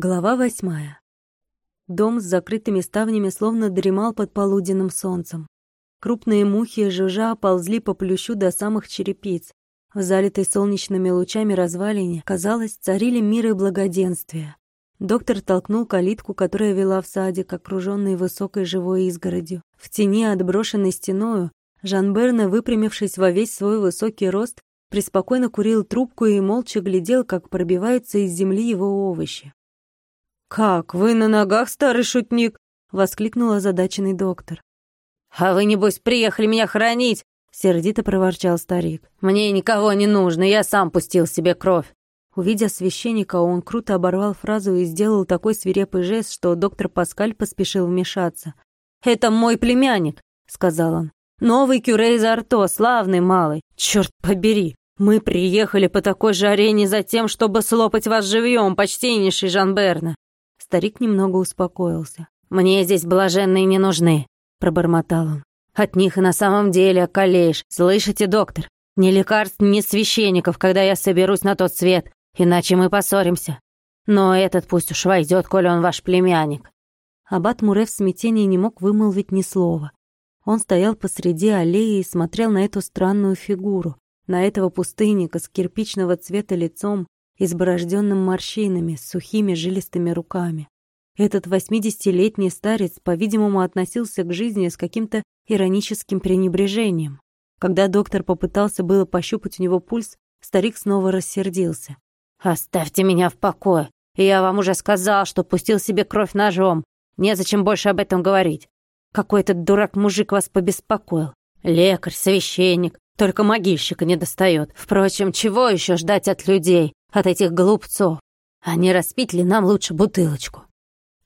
Глава восьмая. Дом с закрытыми ставнями словно дремал под полуденным солнцем. Крупные мухи жужжа ползли по плющу до самых черепиц. В залитой солнечными лучами развалине, казалось, царили мир и благоденствие. Доктор толкнул калитку, которая вела в садик, окруженный высокой живой изгородью. В тени, отброшенной стеною, Жан Берне, выпрямившись во весь свой высокий рост, преспокойно курил трубку и молча глядел, как пробиваются из земли его овощи. «Как, вы на ногах, старый шутник?» — воскликнул озадаченный доктор. «А вы, небось, приехали меня хранить?» — сердито проворчал старик. «Мне никого не нужно, я сам пустил себе кровь». Увидя священника, он круто оборвал фразу и сделал такой свирепый жест, что доктор Паскаль поспешил вмешаться. «Это мой племянник», — сказал он. «Новый кюре из Арто, славный малый. Черт побери, мы приехали по такой жаре не за тем, чтобы слопать вас живьем, почтеннейший Жан Берна». Старик немного успокоился. «Мне здесь блаженные не нужны», — пробормотал он. «От них и на самом деле околеешь. Слышите, доктор? Ни лекарств, ни священников, когда я соберусь на тот свет, иначе мы поссоримся. Но этот пусть уж войдет, коли он ваш племянник». Аббат Муре в смятении не мог вымолвить ни слова. Он стоял посреди аллеи и смотрел на эту странную фигуру, на этого пустынника с кирпичного цвета лицом, изборожденным морщинами, с сухими жилистыми руками. Этот восьмидесятилетний старец, по-видимому, относился к жизни с каким-то ироническим пренебрежением. Когда доктор попытался было пощупать у него пульс, старик снова рассердился. «Оставьте меня в покое. Я вам уже сказал, что пустил себе кровь ножом. Незачем больше об этом говорить. Какой этот дурак-мужик вас побеспокоил. Лекарь, священник, только могильщика не достает. Впрочем, чего еще ждать от людей, от этих глупцов? А не нам лучше бутылочку?»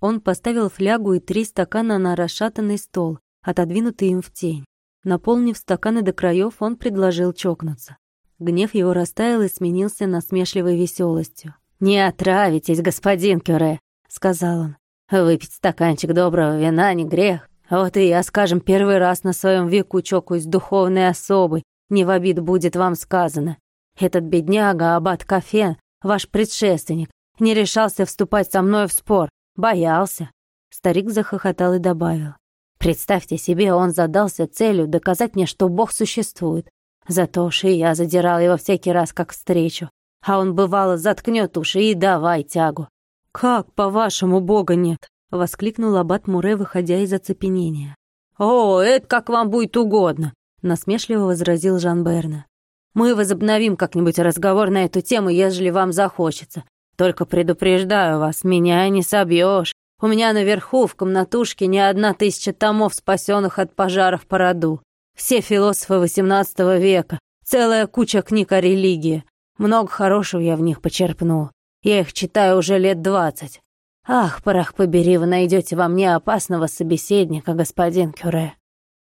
Он поставил флягу и три стакана на расшатанный стол, отодвинутый им в тень. Наполнив стаканы до краев, он предложил чокнуться. Гнев его растаял и сменился насмешливой веселостью. «Не отравитесь, господин Кюре», — сказал он. «Выпить стаканчик доброго вина не грех. Вот и я, скажем, первый раз на своем веку чокаюсь духовной особой, не в обид будет вам сказано. Этот бедняга, аббат Кафен, ваш предшественник, не решался вступать со мной в спор, Боялся. Старик захохотал и добавил. Представьте себе, он задался целью доказать мне, что Бог существует. Зато уж и я задирал его всякий раз, как встречу. А он, бывало, заткнет уши и давай тягу. «Как, по-вашему, Бога нет?» — воскликнул аббат Муре, выходя из оцепенения. «О, это как вам будет угодно», — насмешливо возразил Жан Берна. «Мы возобновим как-нибудь разговор на эту тему, ежели вам захочется. Только предупреждаю вас, меня не собьешь. У меня наверху в комнатушке не одна тысяча томов, спасенных от пожаров по роду. Все философы XVIII века, целая куча книг о религии. Много хорошего я в них почерпнул. Я их читаю уже лет двадцать. Ах, порах побери, вы найдете во мне опасного собеседника, господин Кюре.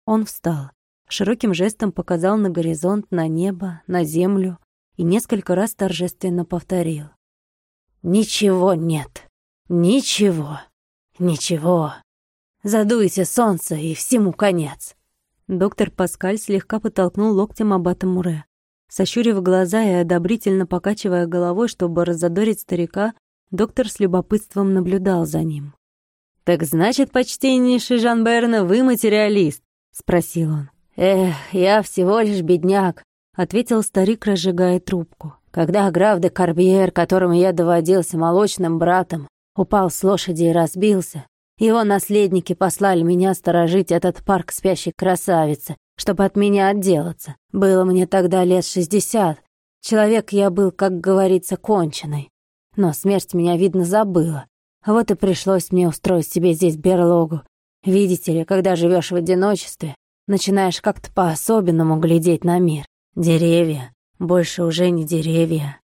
Он встал, широким жестом показал на горизонт, на небо, на землю и несколько раз торжественно повторил. Ничего нет. Ничего. Ничего. Задуйте солнце, и всему конец. Доктор Паскаль слегка подтолкнул локтем аббата Муре. Сощурив глаза и одобрительно покачивая головой, чтобы разодорить старика, доктор с любопытством наблюдал за ним. «Так значит, почтеннейший Жан Берна, вы материалист?» — спросил он. «Эх, я всего лишь бедняк», — ответил старик, разжигая трубку. Когда граф де Карбьер, которому я доводился молочным братом, упал с лошади и разбился, его наследники послали меня сторожить этот парк спящей красавицы, чтобы от меня отделаться. Было мне тогда лет шестьдесят. Человек я был, как говорится, конченый. Но смерть меня, видно, забыла. Вот и пришлось мне устроить себе здесь берлогу. Видите ли, когда живешь в одиночестве, начинаешь как-то по-особенному глядеть на мир. Деревья, больше уже не деревья.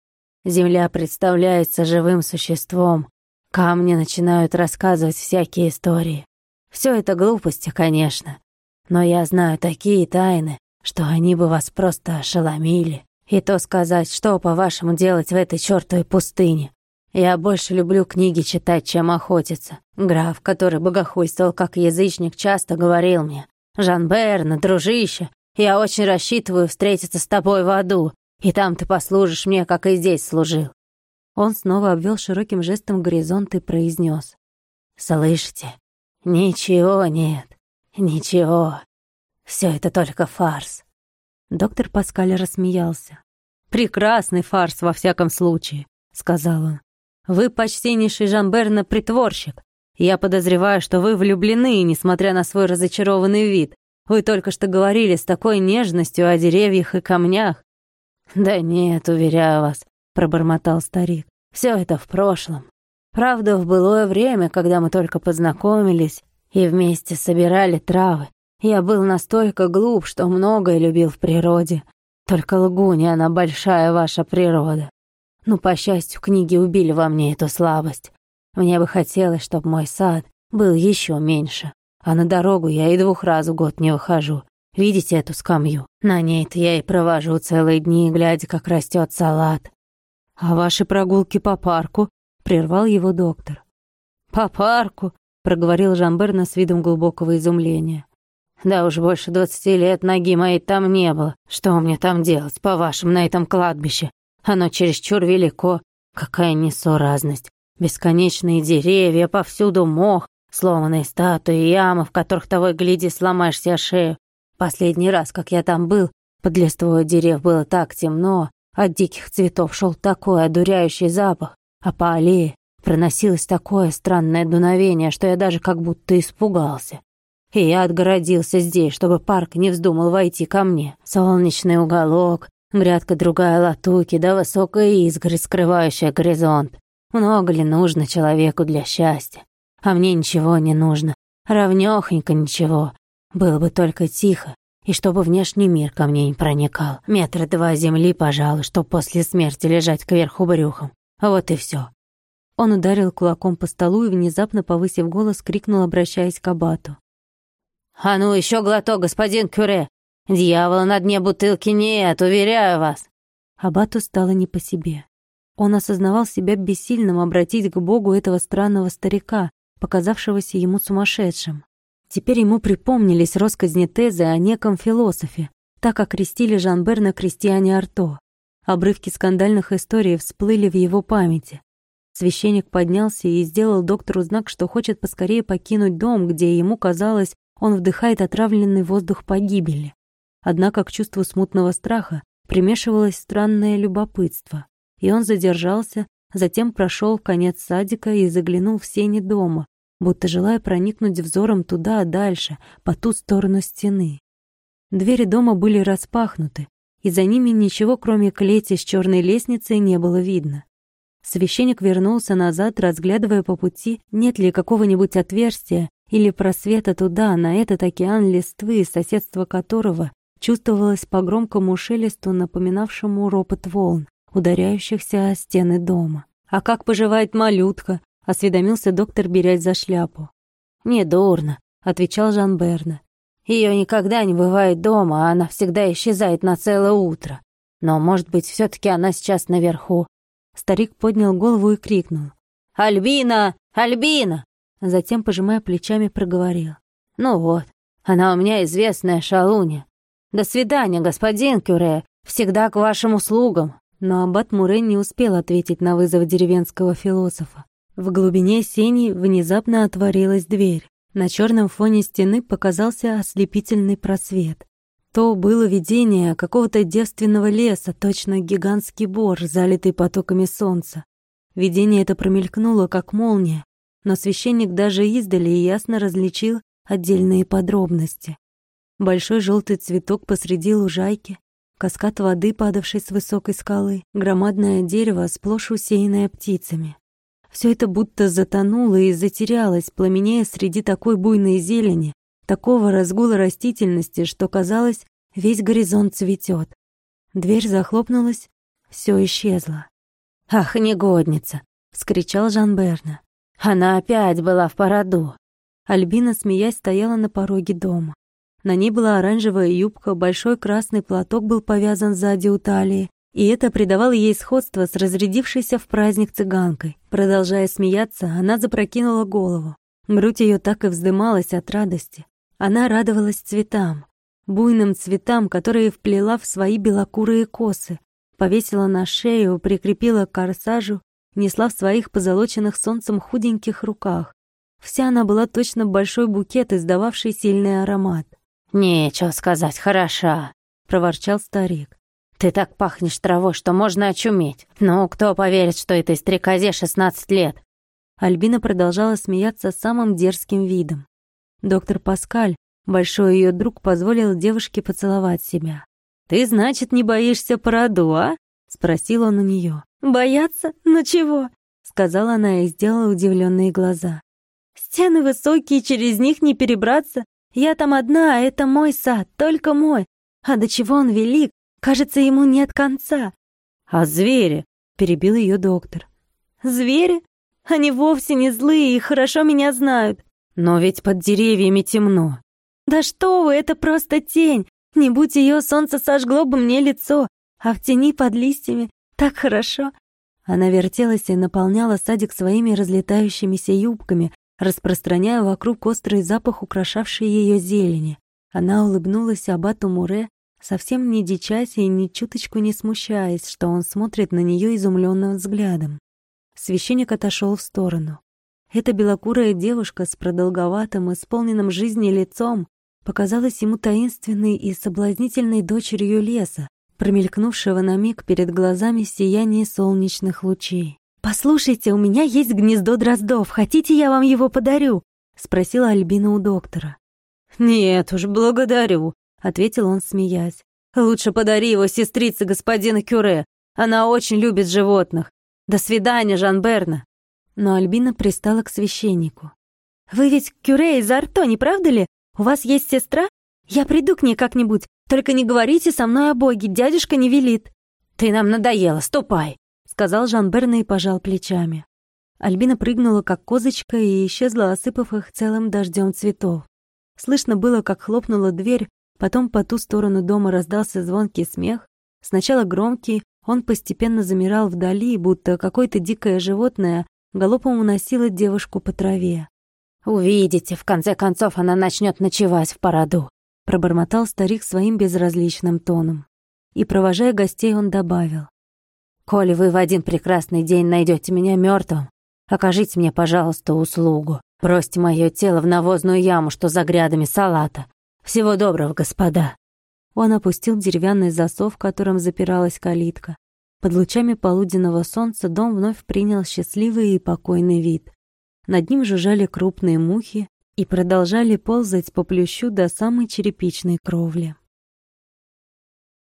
Земля представляется живым существом. Камни начинают рассказывать всякие истории. Все это глупости, конечно. Но я знаю такие тайны, что они бы вас просто ошеломили. И то сказать, что, по-вашему, делать в этой чёртовой пустыне. Я больше люблю книги читать, чем охотиться. Граф, который богохульствовал как язычник, часто говорил мне, «Жан Берна, дружище, я очень рассчитываю встретиться с тобой в аду, и там ты послужишь мне, как и здесь служил». Он снова обвел широким жестом горизонт и произнес: «Слышите? Ничего нет. Ничего. Все это только фарс». Доктор Паскаль рассмеялся. «Прекрасный фарс, во всяком случае», — сказал он. «Вы, почтеннейший Жан-Берна, притворщик. Я подозреваю, что вы влюблены, несмотря на свой разочарованный вид. Вы только что говорили с такой нежностью о деревьях и камнях». «Да нет, уверяю вас», — пробормотал старик. Все это в прошлом. Правда, в былое время, когда мы только познакомились и вместе собирали травы, я был настолько глуп, что многое любил в природе. Только лгунья, она большая ваша природа. Ну, по счастью, книги убили во мне эту слабость. Мне бы хотелось, чтобы мой сад был еще меньше. А на дорогу я и двух раз в год не выхожу. Видите эту скамью? На ней-то я и провожу целые дни, глядя, как растет салат. «А ваши прогулки по парку?» — прервал его доктор. «По парку?» — проговорил Жамберна с видом глубокого изумления. «Да уж больше двадцати лет ноги моей там не было. Что мне там делать, по-вашему, на этом кладбище? Оно чересчур велико. Какая несуразность. Бесконечные деревья, повсюду мох, сломанные статуи, ямы, в которых того и гляди сломаешься шею. Последний раз, как я там был, под листвой дерев было так темно, от диких цветов шел такой одуряющий запах, а по аллее проносилось такое странное дуновение, что я даже как будто испугался. И я отгородился здесь, чтобы парк не вздумал войти ко мне. Солнечный уголок, грядка другая латуки, да высокая изгородь, скрывающая горизонт. Много ли нужно человеку для счастья? А мне ничего не нужно. Равнёхонько ничего. Было бы только тихо, и чтобы внешний мир ко мне не проникал. Метра два земли, пожалуй, чтоб после смерти лежать кверху брюхом. Вот и все. Он ударил кулаком по столу и, внезапно повысив голос, крикнул, обращаясь к абату. «А ну, еще глоток, господин Кюре! Дьявола на дне бутылки нет, уверяю вас!» Абату стало не по себе. Он осознавал себя бессильным обратить к Богу этого странного старика, показавшегося ему сумасшедшим. Теперь ему припомнились россказни тезы о неком философе, так окрестили Жан-Берна крестьяне Арто. Обрывки скандальных историй всплыли в его памяти. Священник поднялся и сделал доктору знак, что хочет поскорее покинуть дом, где ему казалось, он вдыхает отравленный воздух погибели. Однако к чувству смутного страха примешивалось странное любопытство, и он задержался, затем прошел в конец садика и заглянул в сени дома, будто желая проникнуть взором туда, дальше, по ту сторону стены. Двери дома были распахнуты, и за ними ничего, кроме клети с черной лестницей, не было видно. Священник вернулся назад, разглядывая по пути, нет ли какого-нибудь отверстия или просвета туда, на этот океан листвы, соседство которого чувствовалось по громкому шелесту, напоминавшему ропот волн, ударяющихся о стены дома. «А как поживает малютка?» — осведомился доктор, берясь за шляпу. «Не дурно», — отвечал Жан Берна. Ее никогда не бывает дома, а она всегда исчезает на целое утро. Но, может быть, все таки она сейчас наверху». Старик поднял голову и крикнул. «Альбина! Альбина!» Затем, пожимая плечами, проговорил. «Ну вот, она у меня известная шалунья. До свидания, господин Кюре, всегда к вашим услугам». Но аббат Мурен не успел ответить на вызов деревенского философа. В глубине сени внезапно отворилась дверь. На черном фоне стены показался ослепительный просвет. То было видение какого-то девственного леса, точно гигантский бор, залитый потоками солнца. Видение это промелькнуло, как молния, но священник даже издали ясно различил отдельные подробности. Большой желтый цветок посреди лужайки, каскад воды, падавший с высокой скалы, громадное дерево, сплошь усеянное птицами. Все это будто затонуло и затерялось, пламенея среди такой буйной зелени, такого разгула растительности, что казалось, весь горизонт цветет. Дверь захлопнулась, все исчезло. «Ах, негодница!» — вскричал Жан Берна. «Она опять была в породу!» Альбина, смеясь, стояла на пороге дома. На ней была оранжевая юбка, большой красный платок был повязан сзади у талии, и это придавало ей сходство с разрядившейся в праздник цыганкой. Продолжая смеяться, она запрокинула голову. Грудь ее так и вздымалась от радости. Она радовалась цветам, буйным цветам, которые вплела в свои белокурые косы, повесила на шею, прикрепила к корсажу несла в своих позолоченных солнцем худеньких руках. Вся она была точно большой букет, издававший сильный аромат. «Нечего сказать, хороша», — проворчал старик. «Ты так пахнешь травой, что можно очуметь. Ну, кто поверит, что этой стрекозе 16 лет?» Альбина продолжала смеяться самым дерзким видом. Доктор Паскаль, большой ее друг, позволил девушке поцеловать себя. «Ты, значит, не боишься породу, а?» — спросил он у нее. «Бояться? Ну чего?» — сказала она и сделала удивленные глаза. «Стены высокие, через них не перебраться. Я там одна, а это мой сад, только мой. А до чего он велик, кажется, ему нет конца». «А звери?» — перебил ее доктор. «Звери? Они вовсе не злые и хорошо меня знают». «Но ведь под деревьями темно». «Да что вы, это просто тень. Не будь ее, солнце сожгло бы мне лицо, а в тени под листьями так хорошо. Она вертелась и наполняла садик своими разлетающимися юбками, распространяя вокруг острый запах, украшавший ее зелени. Она улыбнулась абату Муре, совсем не дичась и ни чуточку не смущаясь, что он смотрит на нее изумленным взглядом. Священник отошел в сторону. Эта белокурая девушка с продолговатым, исполненным жизни лицом показалась ему таинственной и соблазнительной дочерью леса, промелькнувшего на миг перед глазами сияние солнечных лучей. «Послушайте, у меня есть гнездо дроздов. Хотите, я вам его подарю?» — спросила Альбина у доктора. «Нет уж, благодарю», — ответил он, смеясь. «Лучше подари его сестрице господина Кюре. Она очень любит животных. До свидания, Жан Берна». Но Альбина пристала к священнику. «Вы ведь Кюре из Арто, не правда ли? У вас есть сестра? Я приду к ней как-нибудь. Только не говорите со мной о Боге, дядюшка не велит». «Ты нам надоела, ступай», — сказал Жан Берна и пожал плечами. Альбина прыгнула, как козочка, и исчезла, осыпав их целым дождем цветов. Слышно было, как хлопнула дверь, потом по ту сторону дома раздался звонкий смех. Сначала громкий, он постепенно замирал вдали, будто какое-то дикое животное галопом уносило девушку по траве. «Увидите, в конце концов она начнет ночевать в породу», пробормотал старик своим безразличным тоном. И, провожая гостей, он добавил. «Коли вы в один прекрасный день найдете меня мертвым, окажите мне, пожалуйста, услугу. Бросьте мое тело в навозную яму, что за грядами салата. Всего доброго, господа!» Он опустил деревянный засов, которым запиралась калитка. Под лучами полуденного солнца дом вновь принял счастливый и покойный вид. Над ним жужжали крупные мухи, и продолжали ползать по плющу до самой черепичной кровли.